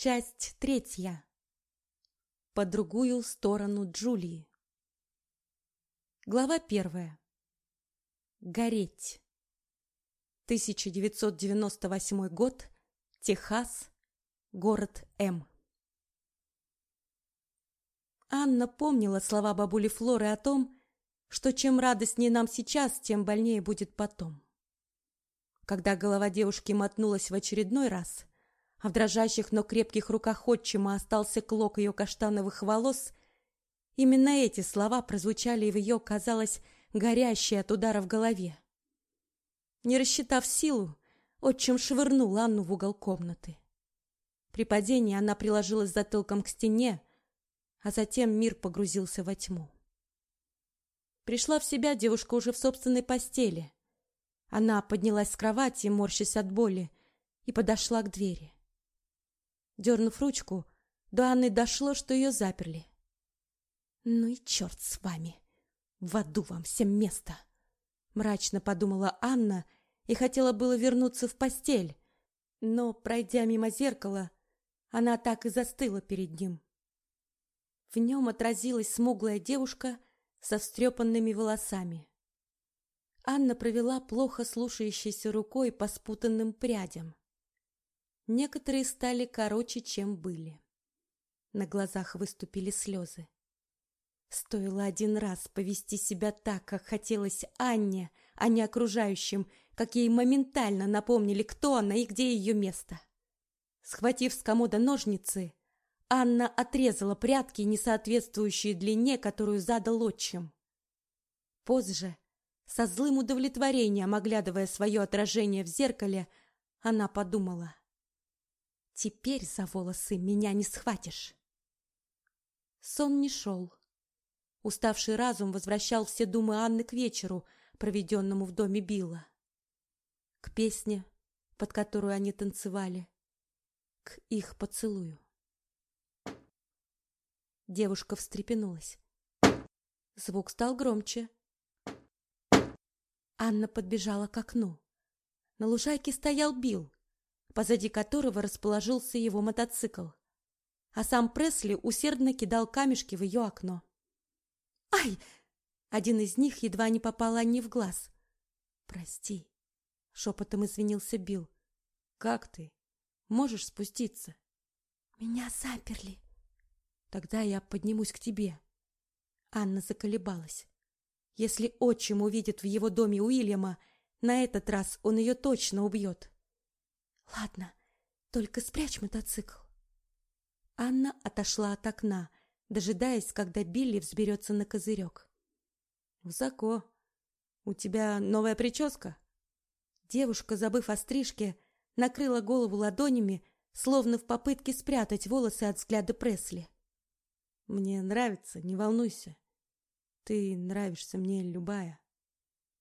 Часть третья. По другую сторону Джулии. Глава первая. Гореть. 1998 год. Техас. Город М. Анна помнила слова бабули Флоры о том, что чем радостнее нам сейчас, тем больнее будет потом. Когда голова девушки мотнулась в очередной раз, а в дрожащих, но крепких руках отчима остался клок ее каштановых волос, именно эти слова прозвучали в ее, казалось, горящей от удара в голове. Не рассчитав силу, отчим швырнул Анну в угол комнаты. При падении она приложилась затылком к стене, а затем мир погрузился во тьму. Пришла в себя девушка уже в собственной постели. Она поднялась с кровати, морщась от боли, и подошла к двери. Дернув ручку, до Анны дошло, что ее заперли. «Ну и черт с вами! В аду вам всем место!» Мрачно подумала Анна и хотела было вернуться в постель, но, пройдя мимо зеркала, она так и застыла перед ним. В нем отразилась смуглая девушка со встрепанными волосами. Анна провела плохо слушающейся рукой по спутанным прядям. Некоторые стали короче, чем были. На глазах выступили слезы. Стоило один раз повести себя так, как хотелось Анне, а не окружающим, как ей моментально напомнили, кто она и где ее место. Схватив с комода ножницы, Анна отрезала прядки, не соответствующие длине, которую задал отчим. Позже, со злым удовлетворением оглядывая свое отражение в зеркале, она подумала: Теперь за волосы меня не схватишь. Сон не шел. Уставший разум возвращал все думы Анны к вечеру, проведенному в доме Билла. К песне, под которую они танцевали, к их поцелую. Девушка встрепенулась. Звук стал громче. Анна подбежала к окну. На лужайке стоял Билл позади которого расположился его мотоцикл. А сам Пресли усердно кидал камешки в ее окно. «Ай!» Один из них едва не попал Анне в глаз. «Прости», — шепотом извинился Билл. «Как ты? Можешь спуститься?» «Меня заперли». «Тогда я поднимусь к тебе». Анна заколебалась. Если отчим увидит в его доме Уильяма, на этот раз он ее точно убьет. Ладно, только спрячь мотоцикл. Анна отошла от окна, дожидаясь, когда Билли взберется на козырек. Высоко. У тебя новая прическа? Девушка, забыв о стрижке, накрыла голову ладонями, словно в попытке спрятать волосы от взгляда Пресли. Мне нравится, не волнуйся. Ты нравишься мне любая.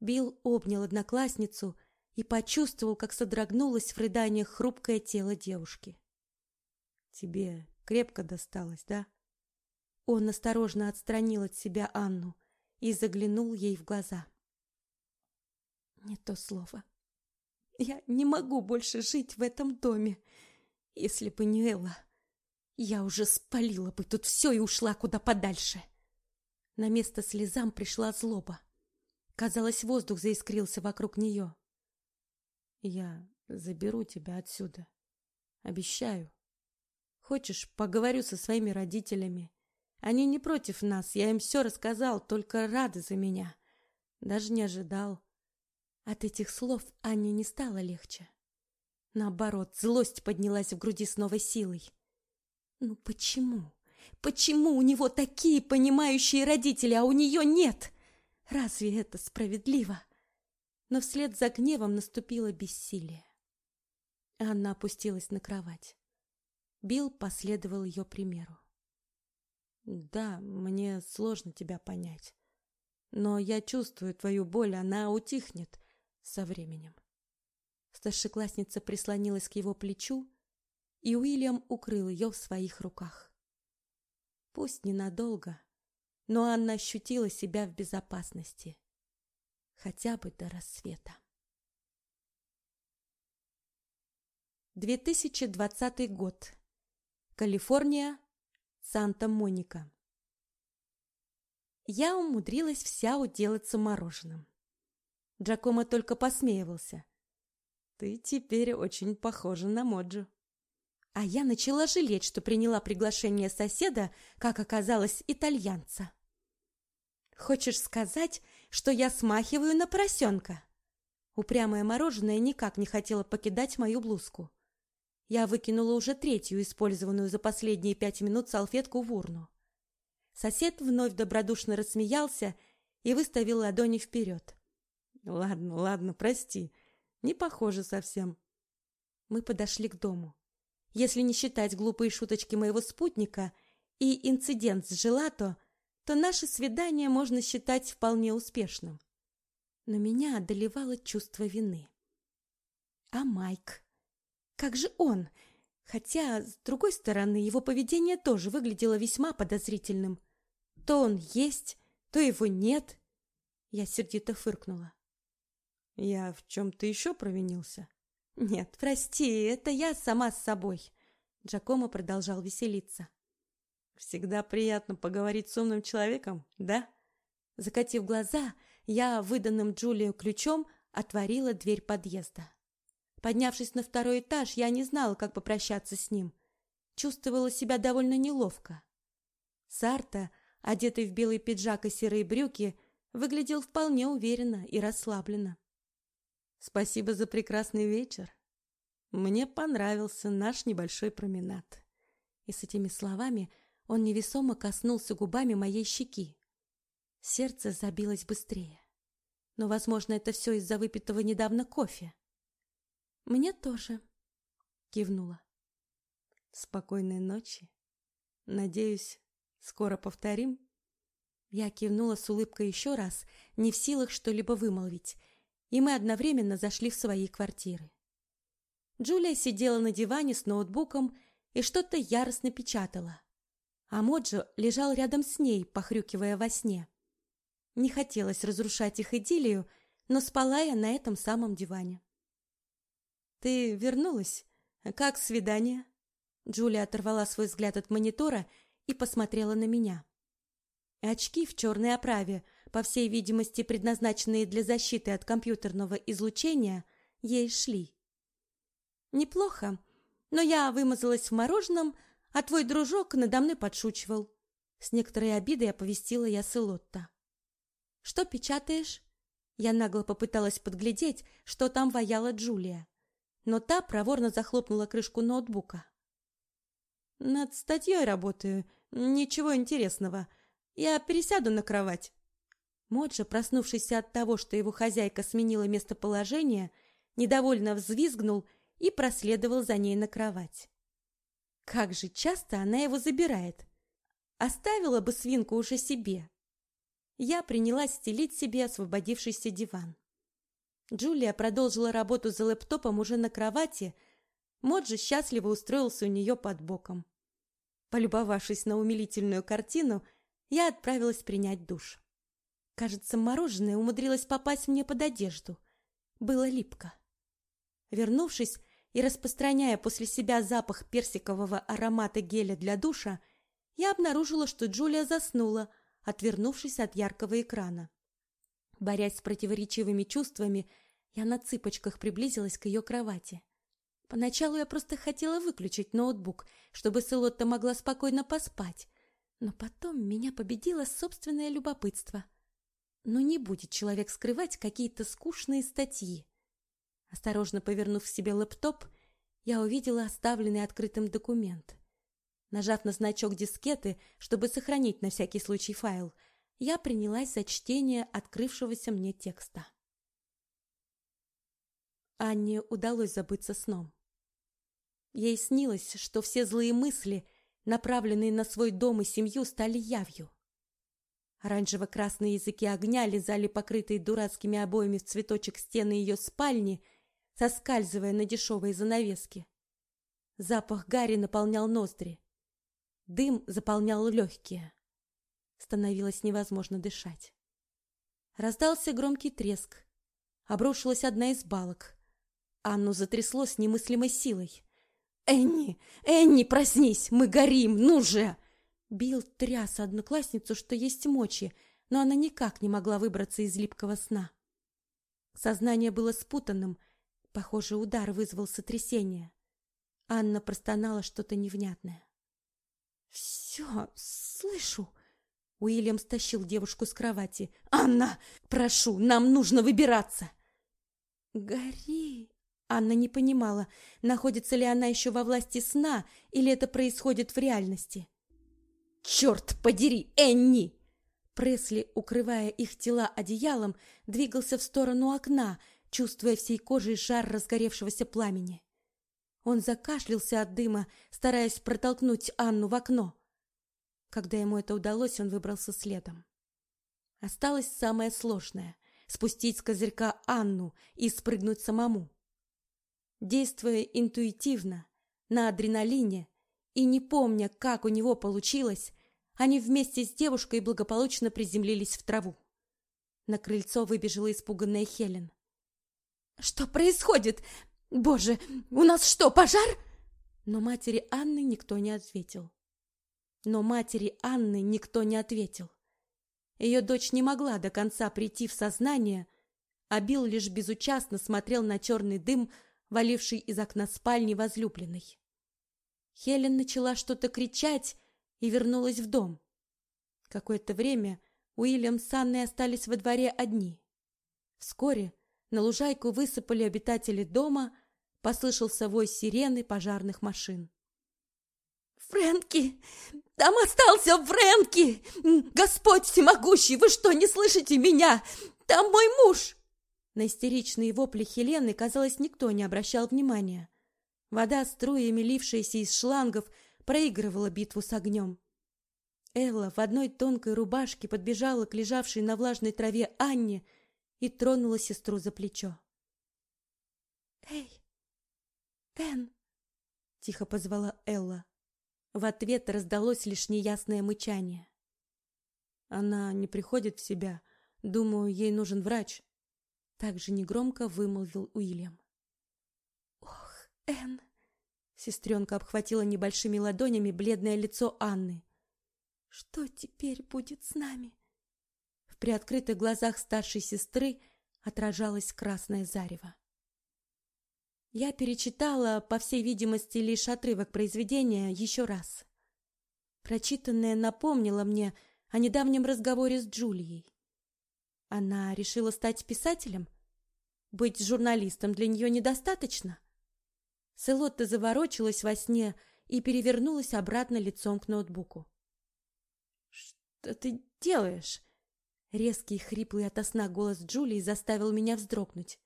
Билл обнял одноклассницу и почувствовал, как содрогнулось в рыданиях хрупкое тело девушки. Тебе крепко досталось, да? Он осторожно отстранил от себя Анну и заглянул ей в глаза. Не то слово. Я не могу больше жить в этом доме. Если бы не Элла, я уже спалила бы тут все и ушла куда подальше. На место слезам пришла злоба. Казалось, воздух заискрился вокруг нее. Я заберу тебя отсюда. Обещаю. Хочешь, поговорю со своими родителями. Они не против нас, я им все рассказал, только рады за меня. Даже не ожидал. От этих слов Анне не стало легче. Наоборот, злость поднялась в груди с новой силой. Ну почему? Почему у него такие понимающие родители, а у нее нет? Разве это справедливо? Но вслед за гневом наступило бессилие. Анна опустилась на кровать. Билл последовал ее примеру. Да, мне сложно тебя понять, но я чувствую твою боль, она утихнет со временем. Старшеклассница прислонилась к его плечу, и Уильям укрыл ее в своих руках. Пусть ненадолго, но Анна ощутила себя в безопасности хотя бы до рассвета. 2020 год. Калифорния, Санта-Моника. Я умудрилась вся уделаться мороженым. Джакомо только посмеивался. «Ты теперь очень похожа на Моджу». А я начала жалеть, что приняла приглашение соседа, как оказалось, итальянца. «Хочешь сказать, что я смахиваю на поросенка?» Упрямое мороженое никак не хотело покидать мою блузку. Я выкинула уже третью, использованную за последние пять минут салфетку в урну. Сосед вновь добродушно рассмеялся и выставил ладони вперед. «Ладно, ладно, прости. Не похоже совсем». Мы подошли к дому. Если не считать глупые шуточки моего спутника и инцидент с Желато, то наше свидание можно считать вполне успешным. Но меня одолевало чувство вины. А Майк? Как же он? Хотя, с другой стороны, его поведение тоже выглядело весьма подозрительным. То он есть, то его нет. Я сердито фыркнула. Я в чем-то еще провинился? Нет, прости, это я сама с собой. Джакомо продолжал веселиться. Всегда приятно поговорить с умным человеком, да? Закатив глаза, я выданным Джулию ключом отворила дверь подъезда. Поднявшись на второй этаж, я не знала, как попрощаться с ним. Чувствовала себя довольно неловко. Сарта, одетый в белый пиджак и серые брюки, выглядел вполне уверенно и расслабленно. Спасибо за прекрасный вечер. Мне понравился наш небольшой променад. И с этими словами он невесомо коснулся губами моей щеки. Сердце забилось быстрее. Но, возможно, это все из-за выпитого недавно кофе. Мне тоже, кивнула. Спокойной ночи. Надеюсь, скоро повторим. Я кивнула с улыбкой еще раз, не в силах что-либо вымолвить, и мы одновременно зашли в свои квартиры. Джулия сидела на диване с ноутбуком и что-то яростно печатала. А Моджо лежал рядом с ней, похрюкивая во сне. Не хотелось разрушать их идиллию, но спала я на этом самом диване. «Ты вернулась? Как свидание?» Джулия оторвала свой взгляд от монитора и посмотрела на меня. Очки в черной оправе – по всей видимости предназначенные для защиты от компьютерного излучения, ей шли. Неплохо, но я вымазалась в мороженом, а твой дружок надо мной подшучивал. С некоторой обидой оповестила я Селотта. Что печатаешь? Я нагло попыталась подглядеть, что там ваяла Джулия, но та проворно захлопнула крышку ноутбука. Над статьей работаю, ничего интересного. Я пересяду на кровать. Моджа, проснувшийся от того, что его хозяйка сменила местоположение, недовольно взвизгнул и проследовал за ней на кровать. Как же часто она его забирает. Оставила бы свинку уже себе. Я принялась стелить себе освободившийся диван. Джулия продолжила работу за лэптопом уже на кровати. Моджи счастливо устроился у нее под боком. Полюбовавшись на умилительную картину, я отправилась принять душ. Кажется, мороженое умудрилось попасть мне под одежду. Было липко. Вернувшись и распространяя после себя запах персикового аромата геля для душа, я обнаружила, что Джулия заснула, отвернувшись от яркого экрана. Борясь с противоречивыми чувствами, я на цыпочках приблизилась к ее кровати. Поначалу я просто хотела выключить ноутбук, чтобы Селотта могла спокойно поспать, но потом меня победило собственное любопытство — но не будет человек скрывать какие-то скучные статьи. Осторожно повернув себе лэптоп, я увидела оставленный открытым документ. Нажав на значок дискеты, чтобы сохранить на всякий случай файл, я принялась за чтение открывшегося мне текста. Анне удалось забыться сном. Ей снилось, что все злые мысли, направленные на свой дом и семью, стали явью. Оранжево-красные языки огня лизали покрытые дурацкими обоями в цветочек стены ее спальни, соскальзывая на дешевые занавески. Запах гари наполнял ноздри. Дым заполнял легкие. Становилось невозможно дышать. Раздался громкий треск. Обрушилась одна из балок. Анну затрясло с немыслимой силой. Энни! Энни, проснись! Мы горим! Ну же!» Билл тряс одноклассницу, что есть мочи, но она никак не могла выбраться из липкого сна. Сознание было спутанным. Похоже, удар вызвал сотрясение. Анна простонала что-то невнятное. «Все, слышу!» Уильям стащил девушку с кровати. «Анна, прошу, нам нужно выбираться!» «Гори!» Анна не понимала, находится ли она еще во власти сна, или это происходит в реальности. «Черт подери, Энни!» Пресли, укрывая их тела одеялом, двигался в сторону окна, чувствуя всей кожей жар разгоревшегося пламени. Он закашлялся от дыма, стараясь протолкнуть Анну в окно. Когда ему это удалось, он выбрался следом. Осталось самое сложное — спустить с козырька Анну и спрыгнуть самому. Действуя интуитивно, на адреналине и не помня, как у него получилось, они вместе с девушкой благополучно приземлились в траву. На крыльцо выбежала испуганная Хелен. «Что происходит? Боже, у нас что, пожар?» Но матери Анны никто не ответил. Но матери Анны никто не ответил. Ее дочь не могла до конца прийти в сознание, а Билл лишь безучастно смотрел на черный дым, валивший из окна спальни возлюбленной. Хелен начала что-то кричать и вернулась в дом. Какое-то время Уильям с Анной остались во дворе одни. Вскоре на лужайку высыпали обитатели дома, послышался вой сирены пожарных машин. «Фрэнки! Там остался Фрэнки! Господь всемогущий, вы что, не слышите меня? Там мой муж!» На истеричные вопли Хелены, казалось, никто не обращал внимания. Вода, струями лившаяся из шлангов, проигрывала битву с огнем. Элла в одной тонкой рубашке подбежала к лежавшей на влажной траве Анне и тронула сестру за плечо. «Эй, Энн!» — тихо позвала Элла. В ответ раздалось лишь неясное мычание. «Она не приходит в себя. Думаю, ей нужен врач», также негромко вымолвил Уильям. Ох, Энн! Сестренка обхватила небольшими ладонями бледное лицо Анны. Что теперь будет с нами? В приоткрытых глазах старшей сестры отражалось красное зарево. Я перечитала, по всей видимости, лишь отрывок произведения еще раз. Прочитанное напомнило мне о недавнем разговоре с Джулией. Она решила стать писателем? Быть журналистом для нее недостаточно? Селотта заворочилась во сне и перевернулась обратно лицом к ноутбуку. «Что ты делаешь?» Резкий, хриплый ото сна голос Джулии заставил меня вздрогнуть.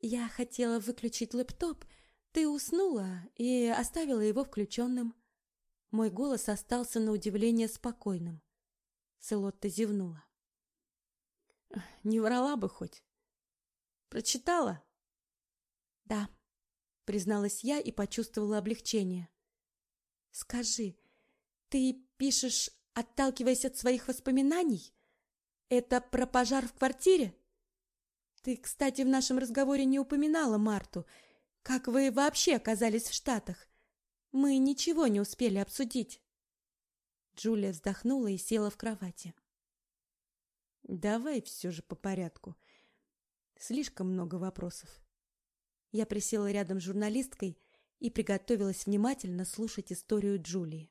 «Я хотела выключить лэптоп, ты уснула и оставила его включенным». Мой голос остался на удивление спокойным. Селотта зевнула. Не врала бы хоть. Прочитала? Да, призналась я и почувствовала облегчение. Скажи, ты пишешь, отталкиваясь от своих воспоминаний? Это про пожар в квартире? Ты, кстати, в нашем разговоре не упоминала Марту. Как вы вообще оказались в Штатах? Мы ничего не успели обсудить. Джулия вздохнула и села в кровати. Давай все же по порядку. Слишком много вопросов. Я присела рядом с журналисткой и приготовилась внимательно слушать историю Джулии.